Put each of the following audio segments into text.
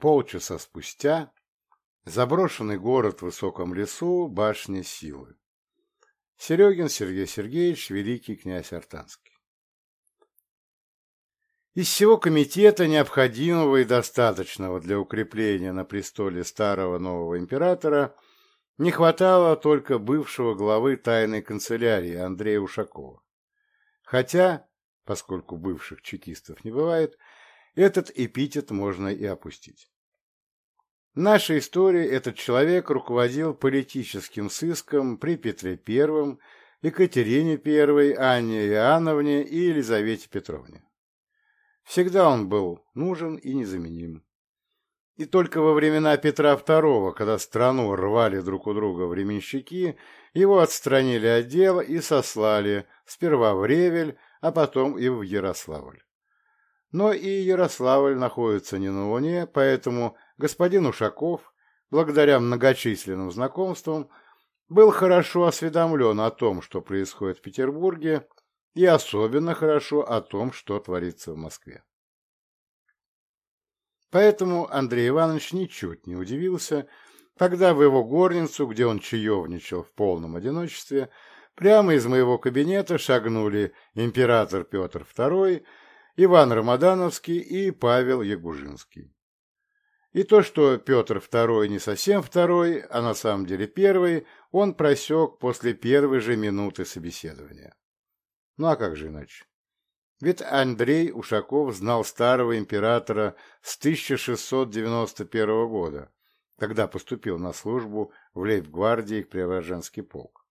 Полчаса спустя заброшенный город в высоком лесу, башня силы. Серегин Сергей Сергеевич, великий князь Артанский. Из всего комитета, необходимого и достаточного для укрепления на престоле старого нового императора, не хватало только бывшего главы тайной канцелярии Андрея Ушакова. Хотя, поскольку бывших чекистов не бывает, этот эпитет можно и опустить. В нашей истории этот человек руководил политическим сыском при Петре I, Екатерине I, Анне Иоанновне и Елизавете Петровне. Всегда он был нужен и незаменим. И только во времена Петра II, когда страну рвали друг у друга временщики, его отстранили от дела и сослали сперва в Ревель, а потом и в Ярославль. Но и Ярославль находится не на Луне, поэтому господин Ушаков, благодаря многочисленным знакомствам, был хорошо осведомлен о том, что происходит в Петербурге, и особенно хорошо о том, что творится в Москве. Поэтому Андрей Иванович ничуть не удивился, когда в его горницу, где он чаевничал в полном одиночестве, прямо из моего кабинета шагнули император Петр II, Иван Рамадановский и Павел Ягужинский. И то, что Петр II не совсем второй, а на самом деле первый, он просек после первой же минуты собеседования. Ну а как же иначе? Ведь Андрей Ушаков знал старого императора с 1691 года, когда поступил на службу в лейб-гвардии Преображенский полк,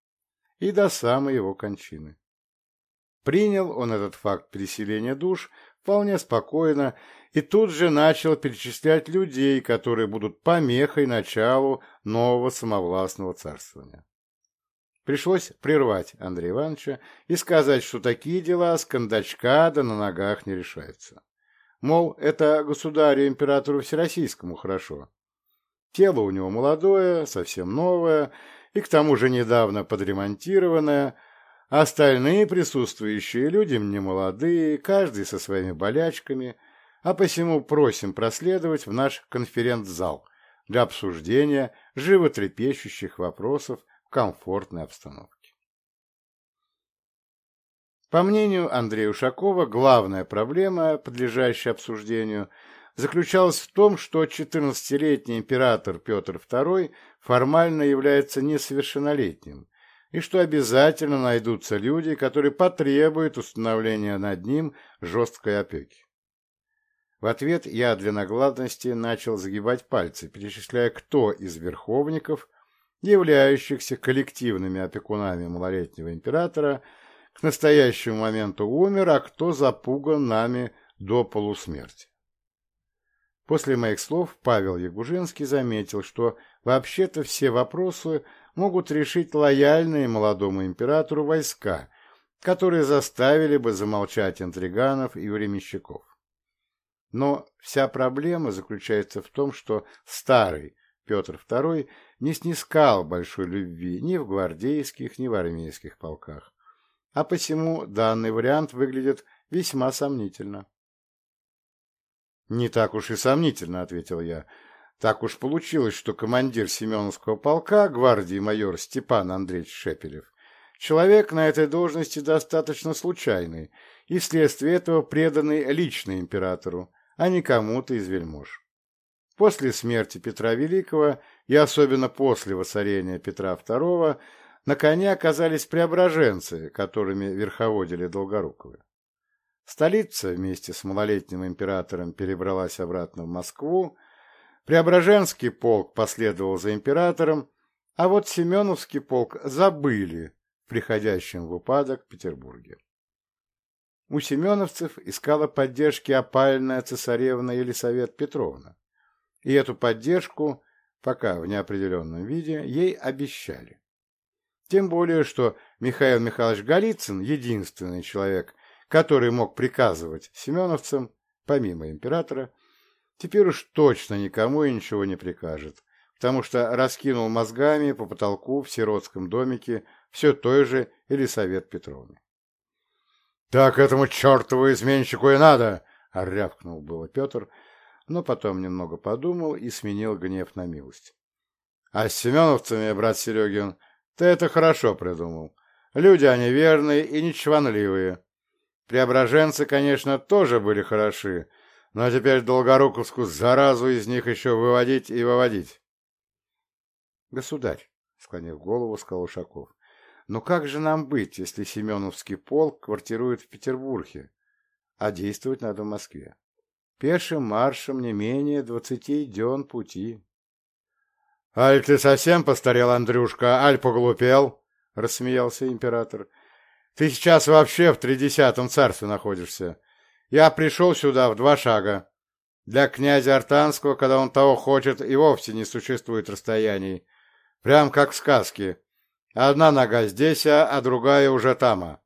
и до самой его кончины. Принял он этот факт переселения душ вполне спокойно и тут же начал перечислять людей, которые будут помехой началу нового самовластного царствования. Пришлось прервать Андрея Ивановича и сказать, что такие дела с кондачка да на ногах не решаются. Мол, это государю-императору Всероссийскому хорошо. Тело у него молодое, совсем новое, и к тому же недавно подремонтированное, остальные присутствующие люди не молодые, каждый со своими болячками, а посему просим проследовать в наш конференц-зал для обсуждения животрепещущих вопросов комфортной обстановке. По мнению Андрея Ушакова, главная проблема, подлежащая обсуждению, заключалась в том, что 14-летний император Петр II формально является несовершеннолетним, и что обязательно найдутся люди, которые потребуют установления над ним жесткой опеки. В ответ я для наглядности начал загибать пальцы, перечисляя, кто из верховников являющихся коллективными опекунами малолетнего императора, к настоящему моменту умер, а кто запуган нами до полусмерти. После моих слов Павел Ягужинский заметил, что вообще-то все вопросы могут решить лояльные молодому императору войска, которые заставили бы замолчать интриганов и временщиков. Но вся проблема заключается в том, что старый Петр II не снискал большой любви ни в гвардейских, ни в армейских полках, а посему данный вариант выглядит весьма сомнительно. «Не так уж и сомнительно», — ответил я. «Так уж получилось, что командир Семеновского полка, гвардии майор Степан Андреевич Шепелев, человек на этой должности достаточно случайный и вследствие этого преданный лично императору, а не кому-то из вельмож. После смерти Петра Великого и особенно после воцарения Петра II на коне оказались преображенцы, которыми верховодили Долгоруковы. Столица вместе с малолетним императором перебралась обратно в Москву, Преображенский полк последовал за императором, а вот Семеновский полк забыли в приходящем в упадок Петербурге. У семеновцев искала поддержки опальная цесаревна Елисавета Петровна и эту поддержку, пока в неопределенном виде, ей обещали. Тем более, что Михаил Михайлович Голицын, единственный человек, который мог приказывать семеновцам, помимо императора, теперь уж точно никому и ничего не прикажет, потому что раскинул мозгами по потолку в сиротском домике все той же Елисавет Петровны. — Так этому чертову изменщику и надо! — рявкнул было Петр, но потом немного подумал и сменил гнев на милость. — А с семеновцами, брат Серегин, ты это хорошо придумал. Люди они верные и нечванливые. Преображенцы, конечно, тоже были хороши, но теперь Долгоруковскую заразу из них еще выводить и выводить. — Государь, — склонив голову, сказал Ушаков, — но как же нам быть, если Семеновский полк квартирует в Петербурге, а действовать надо в Москве? Пешим маршем не менее двадцати дён пути. — Аль ты совсем постарел, Андрюшка, аль поглупел? — рассмеялся император. — Ты сейчас вообще в тридесятом царстве находишься. Я пришел сюда в два шага. Для князя Артанского, когда он того хочет, и вовсе не существует расстояний. Прям как в сказке. Одна нога здесь, а другая уже тама.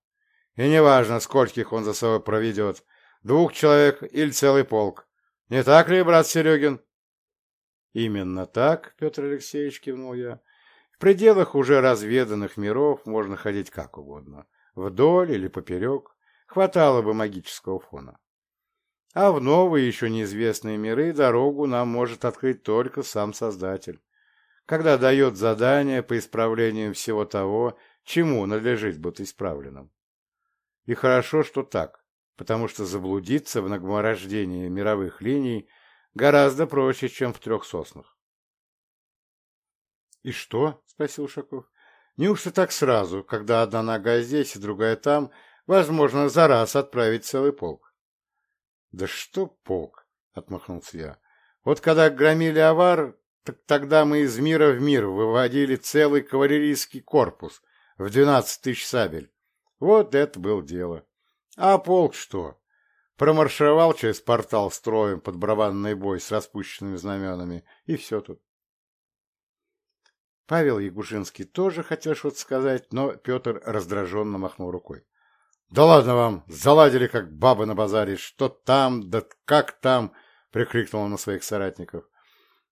И неважно, скольких он за собой проведет. Двух человек или целый полк. Не так ли, брат Серегин? Именно так, Петр Алексеевич, кивнул я. В пределах уже разведанных миров можно ходить как угодно. Вдоль или поперек. Хватало бы магического фона. А в новые, еще неизвестные миры дорогу нам может открыть только сам Создатель, когда дает задание по исправлению всего того, чему надлежит быть исправленным. И хорошо, что так, потому что заблудиться в нагроморождении мировых линий гораздо проще, чем в трех соснах. «И что?» — спросил Шаков. «Неужто так сразу, когда одна нога здесь и другая там, Возможно, за раз отправить целый полк. — Да что полк? — отмахнулся я. — Вот когда громили авар, так тогда мы из мира в мир выводили целый кавалерийский корпус в двенадцать тысяч сабель. Вот это было дело. А полк что? Промаршировал через портал строем под барабанный бой с распущенными знаменами, и все тут. Павел Ягужинский тоже хотел что-то сказать, но Петр раздраженно махнул рукой. «Да ладно вам, заладили, как бабы на базаре, что там, да как там!» — прикрикнул он на своих соратников.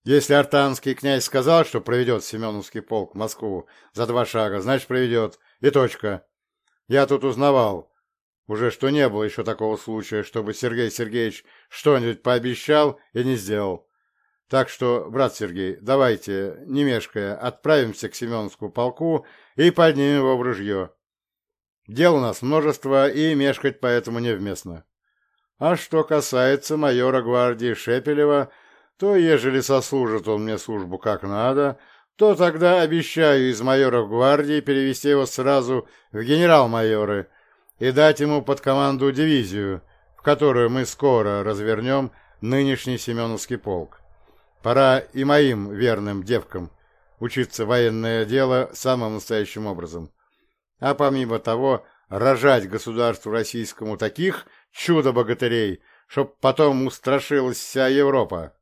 «Если артанский князь сказал, что проведет Семеновский полк в Москву за два шага, значит, проведет. И точка. Я тут узнавал, уже что не было еще такого случая, чтобы Сергей Сергеевич что-нибудь пообещал и не сделал. Так что, брат Сергей, давайте, не мешкая, отправимся к Семеновскому полку и поднимем его в ружье. Дел у нас множество, и мешкать поэтому невместно. А что касается майора гвардии Шепелева, то, ежели сослужит он мне службу как надо, то тогда обещаю из майора гвардии перевести его сразу в генерал-майоры и дать ему под команду дивизию, в которую мы скоро развернем нынешний Семеновский полк. Пора и моим верным девкам учиться военное дело самым настоящим образом а помимо того рожать государству российскому таких чудо-богатырей, чтоб потом устрашилась вся Европа.